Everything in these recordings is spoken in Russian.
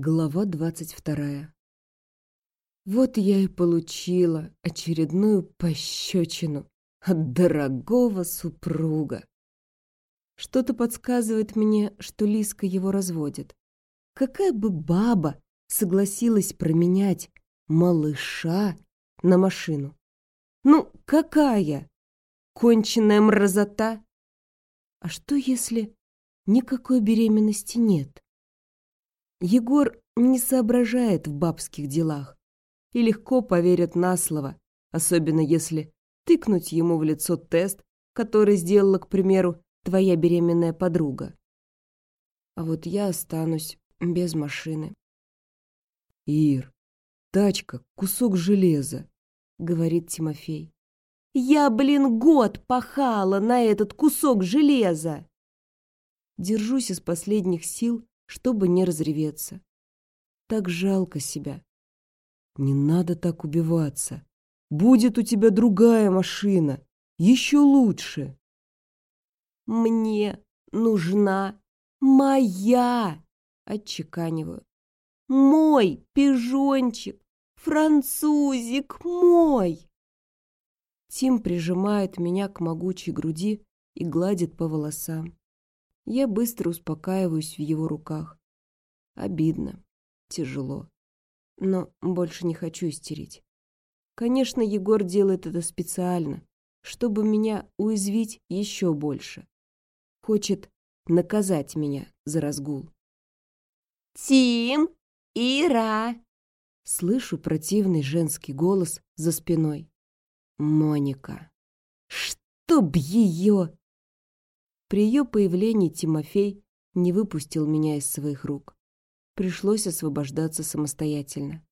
Глава двадцать вторая. Вот я и получила очередную пощечину от дорогого супруга. Что-то подсказывает мне, что Лиска его разводит. Какая бы баба согласилась променять малыша на машину? Ну, какая? Конченная мразота? А что, если никакой беременности нет? Егор не соображает в бабских делах и легко поверит на слово, особенно если тыкнуть ему в лицо тест, который сделала, к примеру, твоя беременная подруга. А вот я останусь без машины. «Ир, тачка — кусок железа», — говорит Тимофей. «Я, блин, год пахала на этот кусок железа!» Держусь из последних сил, чтобы не разреветься. Так жалко себя. Не надо так убиваться. Будет у тебя другая машина, еще лучше. Мне нужна моя, отчеканиваю. Мой пижончик, французик мой. Тим прижимает меня к могучей груди и гладит по волосам. Я быстро успокаиваюсь в его руках. Обидно, тяжело. Но больше не хочу истерить. Конечно, Егор делает это специально, чтобы меня уязвить еще больше. Хочет наказать меня за разгул. «Тим! Ира!» Слышу противный женский голос за спиной. «Моника! Чтоб ее!» При ее появлении Тимофей не выпустил меня из своих рук. Пришлось освобождаться самостоятельно.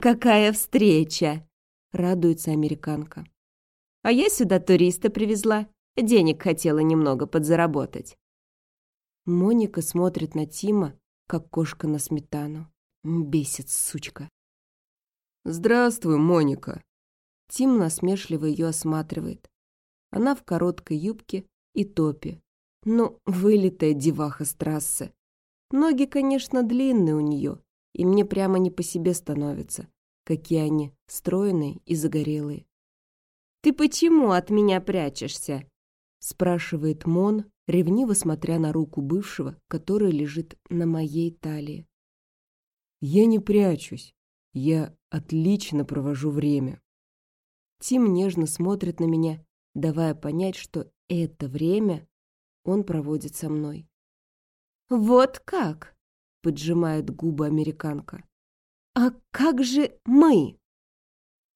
«Какая встреча!» — радуется американка. «А я сюда туриста привезла. Денег хотела немного подзаработать». Моника смотрит на Тима, как кошка на сметану. Бесит, сучка. «Здравствуй, Моника!» Тим насмешливо ее осматривает. Она в короткой юбке и топе. Ну, вылитая деваха с трассы. Ноги, конечно, длинные у нее, и мне прямо не по себе становится, какие они стройные и загорелые. «Ты почему от меня прячешься?» спрашивает Мон, ревниво смотря на руку бывшего, которая лежит на моей талии. «Я не прячусь. Я отлично провожу время». Тим нежно смотрит на меня, давая понять, что это время он проводит со мной. «Вот как?» — поджимает губы американка. «А как же мы?»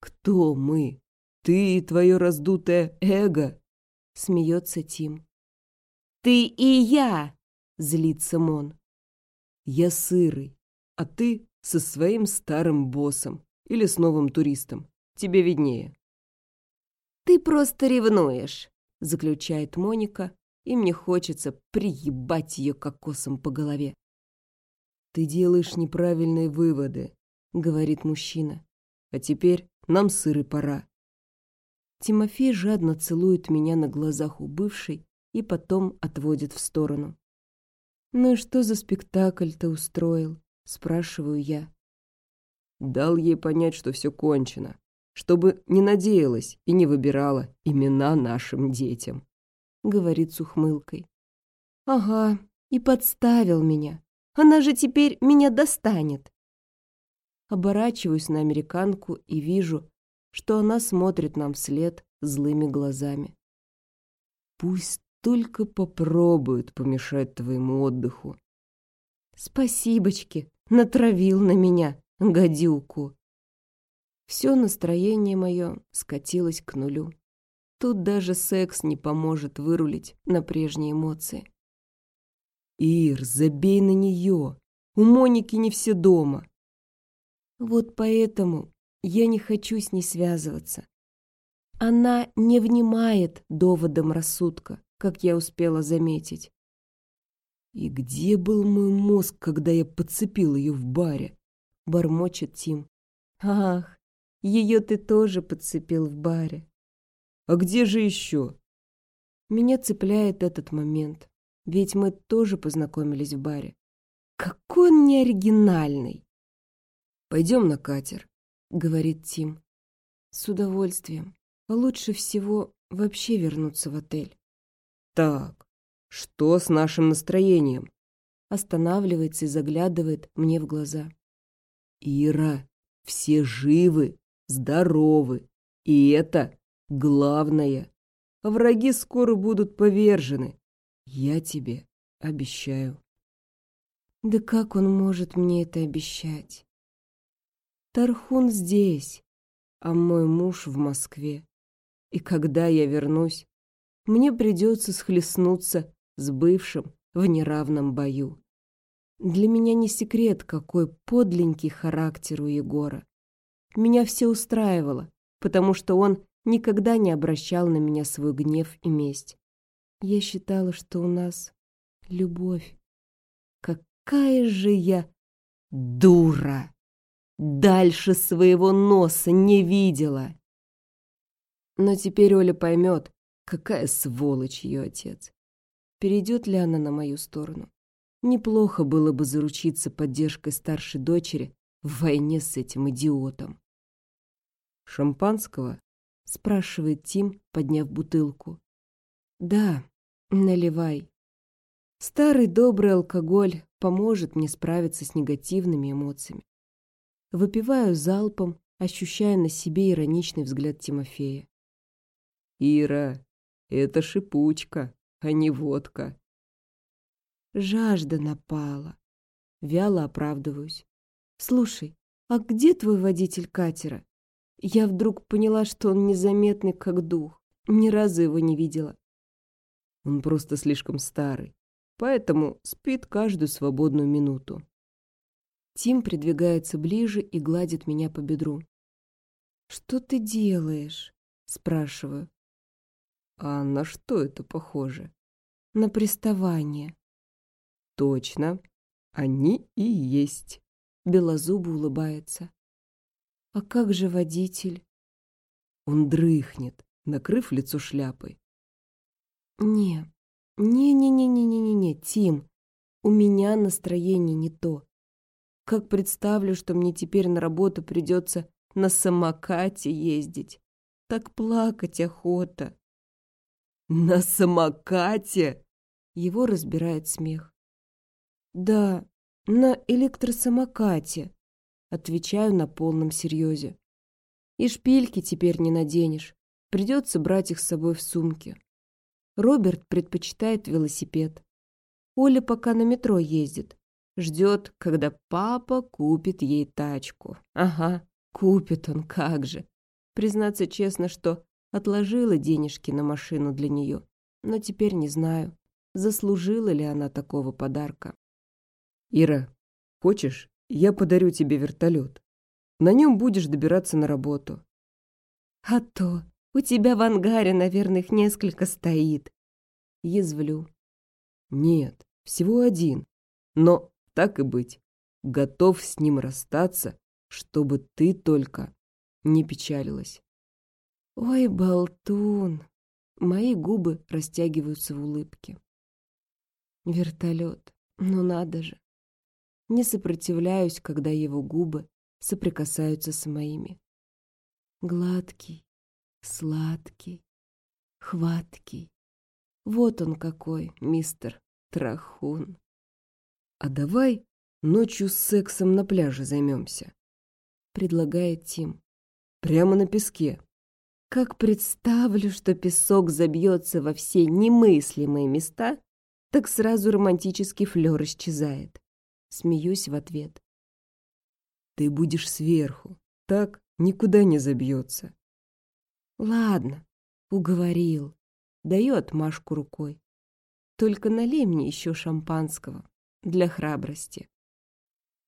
«Кто мы? Ты и твое раздутое эго?» — смеется Тим. «Ты и я!» — злится Мон. «Я сырый, а ты со своим старым боссом или с новым туристом. Тебе виднее». «Ты просто ревнуешь», заключает Моника, и мне хочется приебать ее кокосом по голове. «Ты делаешь неправильные выводы», — говорит мужчина. «А теперь нам сыры пора». Тимофей жадно целует меня на глазах у бывшей и потом отводит в сторону. «Ну и что за спектакль ты устроил?» — спрашиваю я. Дал ей понять, что все кончено чтобы не надеялась и не выбирала имена нашим детям», — говорит с ухмылкой. «Ага, и подставил меня. Она же теперь меня достанет». Оборачиваюсь на американку и вижу, что она смотрит нам вслед злыми глазами. «Пусть только попробуют помешать твоему отдыху». «Спасибочки, натравил на меня, гадюку». Все настроение мое скатилось к нулю. Тут даже секс не поможет вырулить на прежние эмоции. «Ир, забей на нее! У Моники не все дома!» Вот поэтому я не хочу с ней связываться. Она не внимает доводам рассудка, как я успела заметить. «И где был мой мозг, когда я подцепил ее в баре?» — бормочет Тим. «Ах, ее ты тоже подцепил в баре. А где же еще? Меня цепляет этот момент, ведь мы тоже познакомились в баре. Какой он неоригинальный. «Пойдем на катер», — говорит Тим. С удовольствием. Лучше всего вообще вернуться в отель. «Так, что с нашим настроением?» Останавливается и заглядывает мне в глаза. «Ира, все живы, здоровы, и это главное. Враги скоро будут повержены. Я тебе обещаю». Да как он может мне это обещать? Тархун здесь, а мой муж в Москве. И когда я вернусь, мне придется схлестнуться с бывшим в неравном бою. Для меня не секрет, какой подленький характер у Егора. Меня все устраивало, потому что он никогда не обращал на меня свой гнев и месть. Я считала, что у нас любовь. Какая же я дура! Дальше своего носа не видела. Но теперь Оля поймет, какая сволочь ее отец. Перейдет ли она на мою сторону? Неплохо было бы заручиться поддержкой старшей дочери в войне с этим идиотом. «Шампанского?» — спрашивает Тим, подняв бутылку. «Да, наливай. Старый добрый алкоголь поможет мне справиться с негативными эмоциями. Выпиваю залпом, ощущая на себе ироничный взгляд Тимофея. «Ира, это шипучка, а не водка». Жажда напала. Вяло оправдываюсь. «Слушай, а где твой водитель катера?» Я вдруг поняла, что он незаметный, как дух. Ни разу его не видела. Он просто слишком старый, поэтому спит каждую свободную минуту. Тим придвигается ближе и гладит меня по бедру. «Что ты делаешь?» — спрашиваю. «А на что это похоже?» «На приставание». «Точно, они и есть». Белозубо улыбается. «А как же водитель?» Он дрыхнет, накрыв лицо шляпой. «Не, не-не-не-не-не-не, Тим, у меня настроение не то. Как представлю, что мне теперь на работу придется на самокате ездить. Так плакать охота. На самокате? Его разбирает смех. Да, на электросамокате. Отвечаю на полном серьезе. И шпильки теперь не наденешь. Придется брать их с собой в сумке. Роберт предпочитает велосипед. Оля пока на метро ездит. Ждет, когда папа купит ей тачку. Ага, купит он, как же. Признаться честно, что отложила денежки на машину для нее. Но теперь не знаю, заслужила ли она такого подарка. Ира, хочешь, я подарю тебе вертолет? На нем будешь добираться на работу. А то, у тебя в ангаре, наверное, их несколько стоит. Язвлю. Нет, всего один. Но, так и быть, готов с ним расстаться, чтобы ты только не печалилась. Ой, болтун. Мои губы растягиваются в улыбке. Вертолет. Ну надо же. Не сопротивляюсь, когда его губы соприкасаются с моими. Гладкий, Сладкий, хваткий. Вот он какой, мистер Трахун. А давай ночью с сексом на пляже займемся, предлагает Тим. Прямо на песке. Как представлю, что песок забьется во все немыслимые места, так сразу романтический флер исчезает. Смеюсь в ответ. Ты будешь сверху, так никуда не забьется. Ладно, уговорил. Даю отмашку рукой. Только налей мне еще шампанского для храбрости.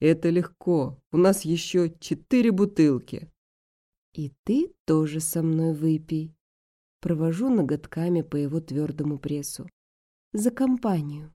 Это легко. У нас еще четыре бутылки. И ты тоже со мной выпей. Провожу ноготками по его твердому прессу. За компанию.